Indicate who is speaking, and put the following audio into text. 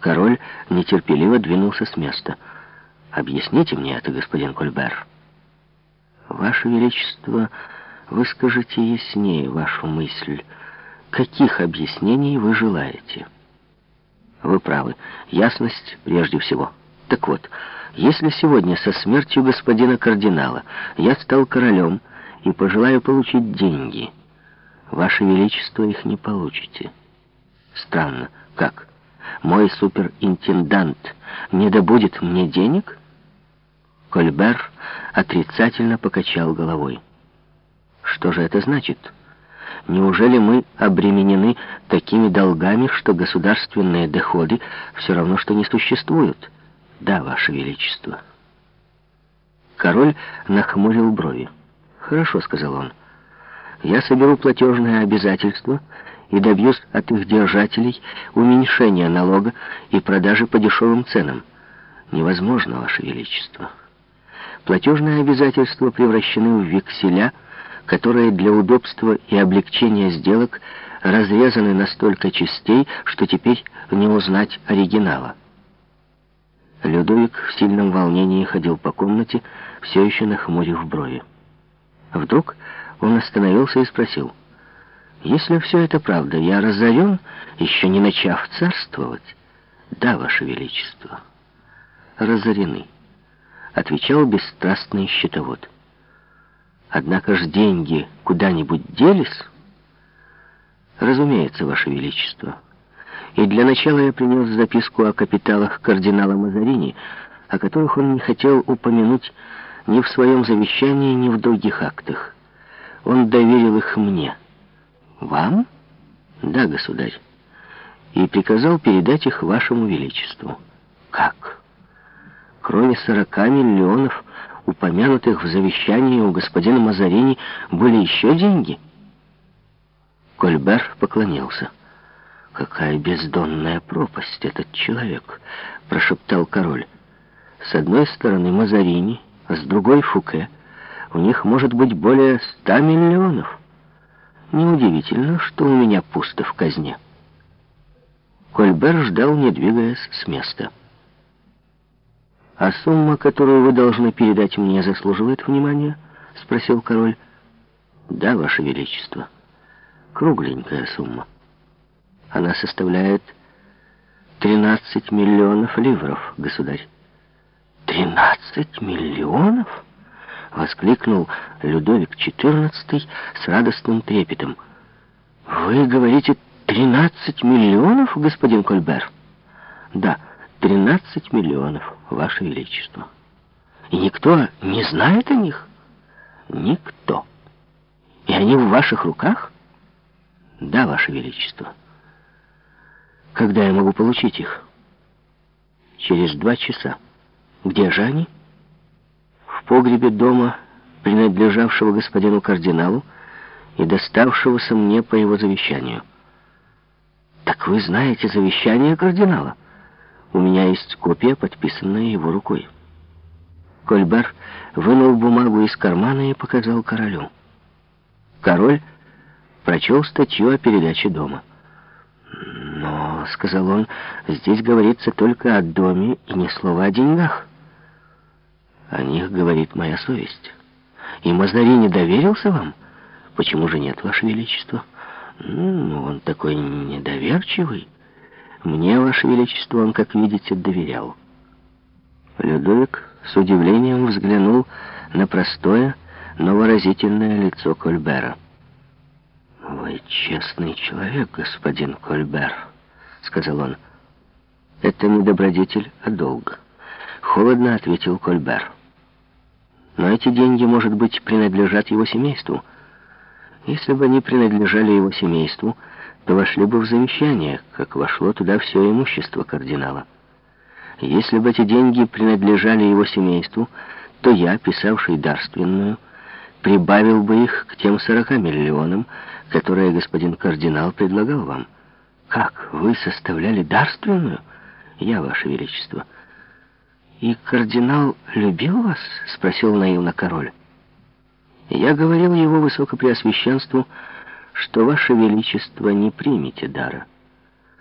Speaker 1: Король нетерпеливо двинулся с места. «Объясните мне это, господин Кольбер». «Ваше Величество, выскажите яснее вашу мысль. Каких объяснений вы желаете?» «Вы правы. Ясность прежде всего. Так вот, если сегодня со смертью господина кардинала я стал королем и пожелаю получить деньги, Ваше Величество их не получите». «Странно. Как?» Мой суперинтендант не добудет мне денег?» Кольбер отрицательно покачал головой. «Что же это значит? Неужели мы обременены такими долгами, что государственные доходы все равно, что не существуют?» «Да, Ваше Величество». Король нахмурил брови. «Хорошо», — сказал он. «Я соберу платежное обязательство и добьюсь от их держателей уменьшения налога и продажи по дешевым ценам. Невозможно, Ваше Величество. Платежные обязательства превращены в векселя, которые для удобства и облегчения сделок разрезаны на столько частей, что теперь не узнать оригинала. Людовик в сильном волнении ходил по комнате, все еще нахмурив брови. Вдруг он остановился и спросил — если все это правда, я разорен, еще не начав царствовать. Да, Ваше Величество, разорены, отвечал бесстрастный счетовод. Однако ж деньги куда-нибудь делись? Разумеется, Ваше Величество. И для начала я принес записку о капиталах кардинала Мазарини, о которых он не хотел упомянуть ни в своем завещании, ни в других актах. Он доверил их мне. «Вам?» «Да, государь. И приказал передать их вашему величеству». «Как?» Кроме сорока миллионов, упомянутых в завещании у господина Мазарини, были еще деньги?» Кольбер поклонился. «Какая бездонная пропасть этот человек!» — прошептал король. «С одной стороны Мазарини, а с другой Фуке. У них может быть более ста миллионов». Неудивительно, что у меня пусто в казне. Кольбер ждал, не двигаясь с места. «А сумма, которую вы должны передать мне, заслуживает внимания?» — спросил король. «Да, ваше величество. Кругленькая сумма. Она составляет 13 миллионов ливров, государь». «Тринадцать миллионов?» — воскликнул Людовик XIV с радостным трепетом. «Вы говорите, тринадцать миллионов, господин Кольбер?» «Да, тринадцать миллионов, Ваше Величество. И никто не знает о них?» «Никто. И они в ваших руках?» «Да, Ваше Величество». «Когда я могу получить их?» «Через два часа. Где же они?» Погребе дома, принадлежавшего господину кардиналу и доставшегося мне по его завещанию. «Так вы знаете завещание кардинала? У меня есть копия, подписанная его рукой». Кольбер вынул бумагу из кармана и показал королю. Король прочел статью о передаче дома. «Но, — сказал он, — здесь говорится только о доме и ни слова о деньгах». О них говорит моя совесть. И Мазарини доверился вам? Почему же нет, Ваше Величество? Ну, он такой недоверчивый. Мне, Ваше Величество, он, как видите, доверял. Людовик с удивлением взглянул на простое, но выразительное лицо Кольбера. «Вы честный человек, господин Кольбер», — сказал он. «Это не добродетель, а долг», — холодно ответил Кольбер. Но эти деньги, может быть, принадлежат его семейству. Если бы они принадлежали его семейству, то вошли бы в завещание, как вошло туда все имущество кардинала. Если бы эти деньги принадлежали его семейству, то я, писавший дарственную, прибавил бы их к тем 40 миллионам, которые господин кардинал предлагал вам. Как, вы составляли дарственную? Я, ваше величество. «И кардинал любил вас?» — спросил наивно король. «Я говорил его высокопреосвященству, что ваше величество не примете дара».